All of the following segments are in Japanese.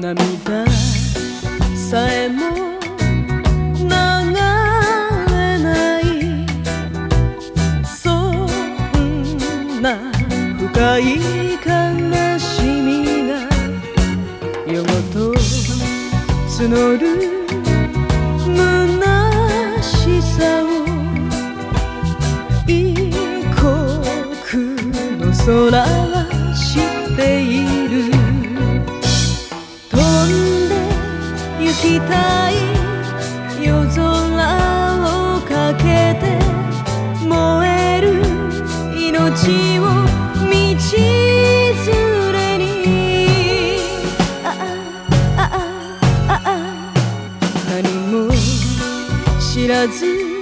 涙さえも流れないそんな深い悲しみが夜ごと募る虚しさを異国の空は知っている命を道連れに。ああああああ。何も知らず。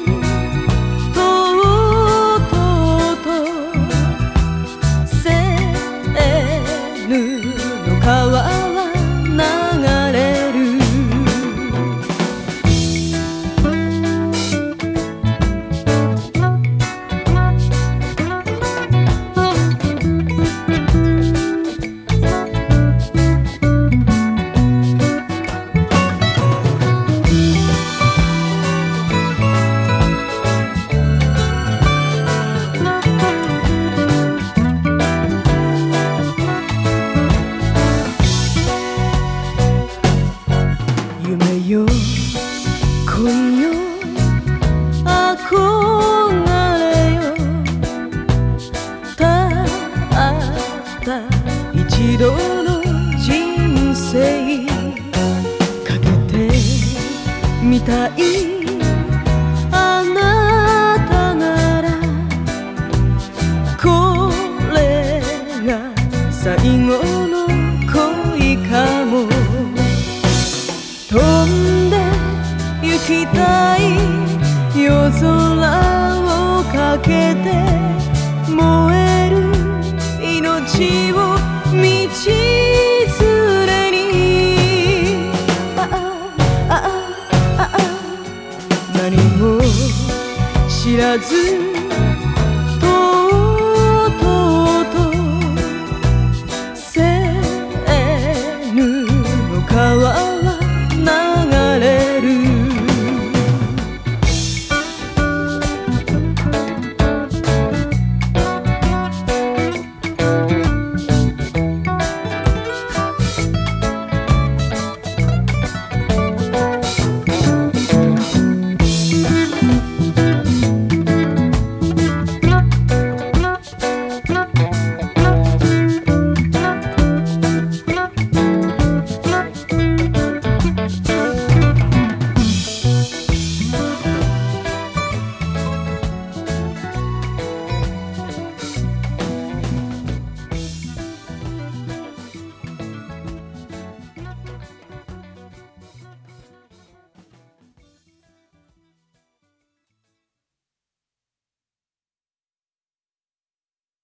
一度の人生かけてみたい。あなたなら。これが最後の恋かも。飛んで行きたい夜空をかけて燃える命を。あ